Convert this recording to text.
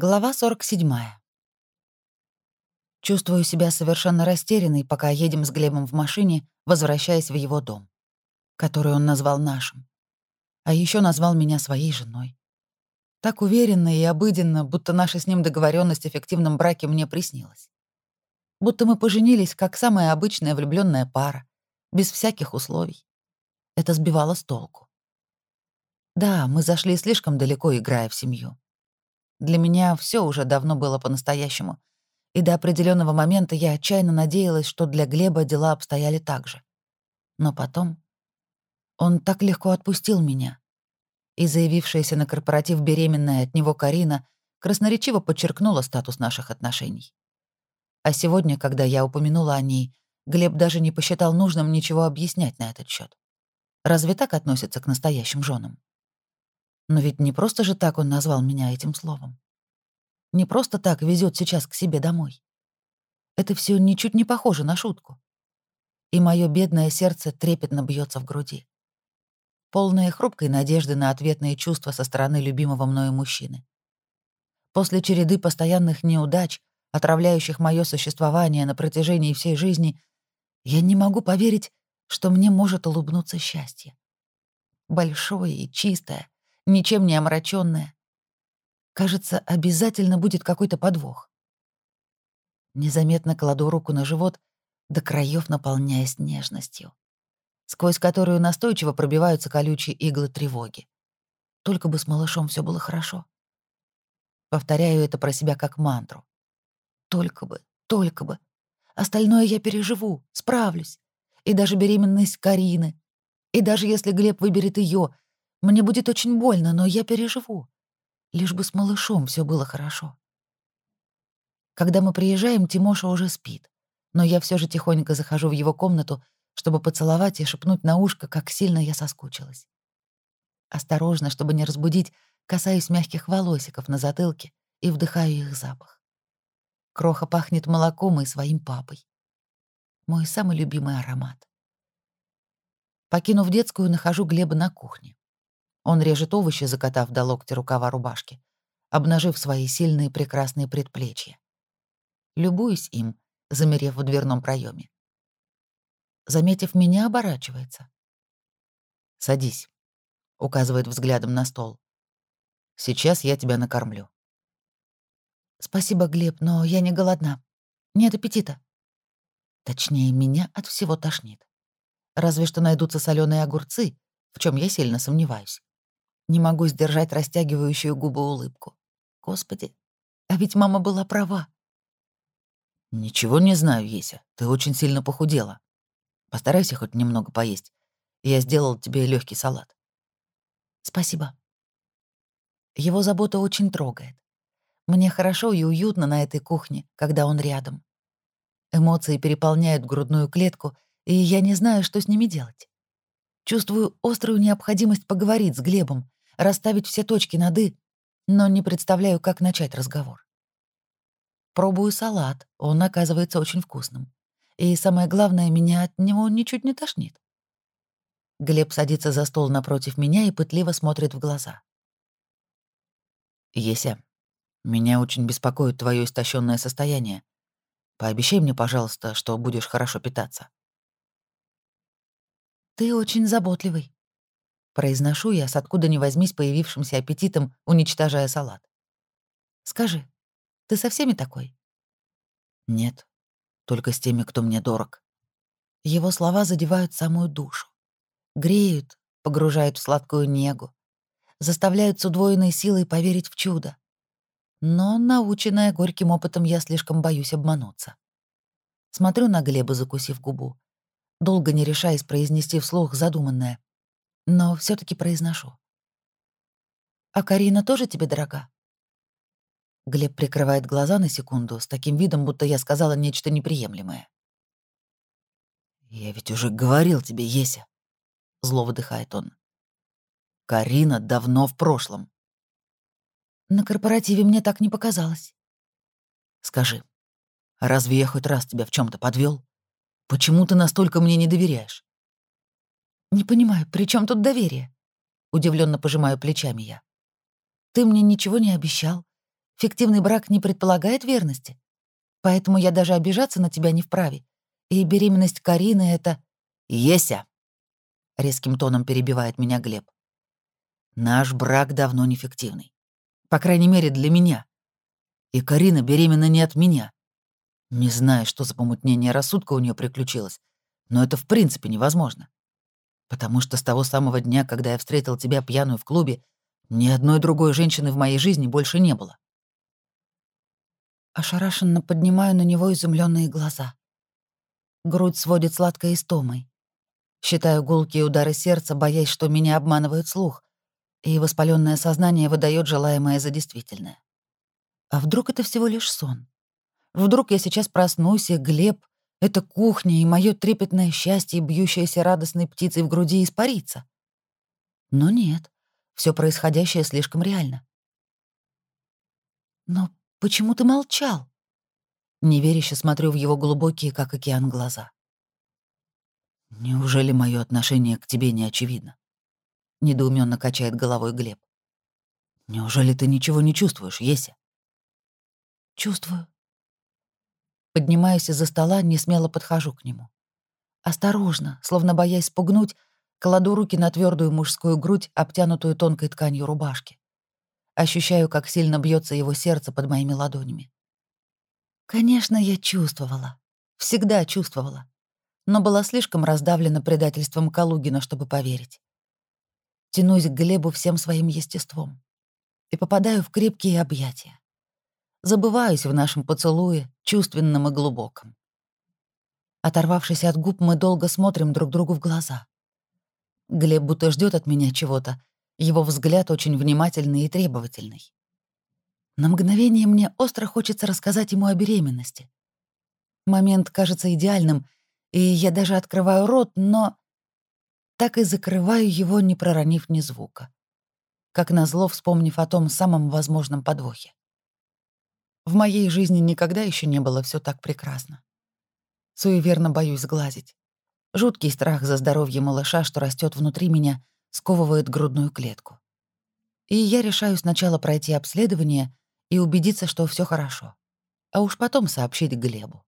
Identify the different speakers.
Speaker 1: Глава 47. Чувствую себя совершенно растерянной, пока едем с Глебом в машине, возвращаясь в его дом, который он назвал нашим. А еще назвал меня своей женой. Так уверенно и обыденно, будто наша с ним договоренность о фиктивном браке мне приснилась. Будто мы поженились, как самая обычная влюбленная пара, без всяких условий. Это сбивало с толку. Да, мы зашли слишком далеко, играя в семью. Для меня все уже давно было по-настоящему, и до определенного момента я отчаянно надеялась, что для Глеба дела обстояли так же. Но потом он так легко отпустил меня, и заявившаяся на корпоратив беременная от него Карина красноречиво подчеркнула статус наших отношений. А сегодня, когда я упомянула о ней, Глеб даже не посчитал нужным ничего объяснять на этот счет. Разве так относятся к настоящим женам? Но ведь не просто же так он назвал меня этим словом. Не просто так везет сейчас к себе домой. Это все ничуть не похоже на шутку. И мое бедное сердце трепетно бьется в груди. Полное хрупкой надежды на ответные чувства со стороны любимого мною мужчины. После череды постоянных неудач, отравляющих мое существование на протяжении всей жизни, я не могу поверить, что мне может улыбнуться счастье. Большое и чистое, ничем не омраченная. Кажется, обязательно будет какой-то подвох. Незаметно кладу руку на живот, до краев наполняясь нежностью, сквозь которую настойчиво пробиваются колючие иглы тревоги. Только бы с малышом все было хорошо. Повторяю это про себя как мантру. Только бы, только бы. Остальное я переживу, справлюсь. И даже беременность Карины. И даже если Глеб выберет ее, мне будет очень больно, но я переживу. Лишь бы с малышом все было хорошо. Когда мы приезжаем, Тимоша уже спит, но я все же тихонько захожу в его комнату, чтобы поцеловать и шепнуть на ушко, как сильно я соскучилась. Осторожно, чтобы не разбудить, касаюсь мягких волосиков на затылке и вдыхаю их запах. Кроха пахнет молоком и своим папой. Мой самый любимый аромат. Покинув детскую, нахожу Глеба на кухне. Он режет овощи, закатав до локтя рукава рубашки, обнажив свои сильные прекрасные предплечья. Любуюсь им, замерев в дверном проеме. Заметив меня, оборачивается. «Садись», — указывает взглядом на стол. «Сейчас я тебя накормлю». «Спасибо, Глеб, но я не голодна. Нет аппетита». Точнее, меня от всего тошнит. Разве что найдутся соленые огурцы, в чем я сильно сомневаюсь. Не могу сдержать растягивающую губы улыбку. Господи, а ведь мама была права. «Ничего не знаю, Еся. Ты очень сильно похудела. Постарайся хоть немного поесть. Я сделал тебе легкий салат». «Спасибо». Его забота очень трогает. Мне хорошо и уютно на этой кухне, когда он рядом. Эмоции переполняют грудную клетку, и я не знаю, что с ними делать. Чувствую острую необходимость поговорить с Глебом, расставить все точки над «и», но не представляю, как начать разговор. Пробую салат, он оказывается очень вкусным. И самое главное, меня от него ничуть не тошнит. Глеб садится за стол напротив меня и пытливо смотрит в глаза. «Еся, меня очень беспокоит твое истощенное состояние. Пообещай мне, пожалуйста, что будешь хорошо питаться». «Ты очень заботливый», Произношу я с откуда ни возьмись появившимся аппетитом, уничтожая салат. «Скажи, ты со всеми такой?» «Нет, только с теми, кто мне дорог». Его слова задевают самую душу. Греют, погружают в сладкую негу, заставляют с удвоенной силой поверить в чудо. Но, наученная горьким опытом, я слишком боюсь обмануться. Смотрю на Глеба, закусив губу, долго не решаясь произнести вслух задуманное но все таки произношу. «А Карина тоже тебе дорога?» Глеб прикрывает глаза на секунду с таким видом, будто я сказала нечто неприемлемое. «Я ведь уже говорил тебе, Еся», — зло выдыхает он. «Карина давно в прошлом». «На корпоративе мне так не показалось». «Скажи, разве я хоть раз тебя в чем то подвел? Почему ты настолько мне не доверяешь?» «Не понимаю, при чем тут доверие?» Удивленно пожимаю плечами я. «Ты мне ничего не обещал. Фиктивный брак не предполагает верности. Поэтому я даже обижаться на тебя не вправе. И беременность Карины — это...
Speaker 2: «Еся!» — резким тоном перебивает меня Глеб. «Наш брак давно не фиктивный. По крайней мере, для меня. И Карина беременна не от меня. Не знаю, что за помутнение рассудка у нее приключилось, но это в принципе невозможно. Потому что с того самого дня, когда я встретил тебя пьяную в клубе, ни одной другой женщины в моей жизни больше не было.
Speaker 1: Ошарашенно поднимаю на него изумленные глаза. Грудь сводит сладкой истомой. Считаю гулкие удары сердца, боясь, что меня обманывает слух, и воспаленное сознание выдает желаемое за действительное. А вдруг это всего лишь сон? Вдруг я сейчас проснусь, и Глеб, эта кухня и мое трепетное счастье, бьющееся радостной птицей в груди, испарится? Но нет, все происходящее слишком реально. Но почему ты молчал? Неверяще смотрю в его глубокие, как океан, глаза.
Speaker 2: Неужели мое отношение к тебе не очевидно? Недоуменно качает головой Глеб. Неужели ты ничего не чувствуешь, Еся?
Speaker 1: Чувствую. Поднимаюсь из-за стола, не смело подхожу к нему. Осторожно, словно боясь спугнуть, кладу руки на твердую мужскую грудь, обтянутую тонкой тканью рубашки. Ощущаю, как сильно бьется его сердце под моими ладонями. Конечно, я чувствовала. Всегда чувствовала. Но была слишком раздавлена предательством Калугина, чтобы поверить. Тянусь к Глебу всем своим естеством и попадаю в крепкие объятия забываюсь в нашем поцелуе, чувственном и глубоком. Оторвавшись от губ, мы долго смотрим друг другу в глаза. Глеб будто ждет от меня чего-то, его взгляд очень внимательный и требовательный. На мгновение мне остро хочется рассказать ему о беременности. Момент кажется идеальным, и я даже открываю рот, но так и закрываю его, не проронив ни звука. Как назло, вспомнив о том самом возможном подвохе. В моей жизни никогда еще не было все так прекрасно. Суеверно боюсь сглазить. Жуткий страх за здоровье малыша, что растет внутри меня, сковывает грудную клетку. И я решаю сначала пройти обследование и убедиться, что все хорошо, а уж потом сообщить Глебу.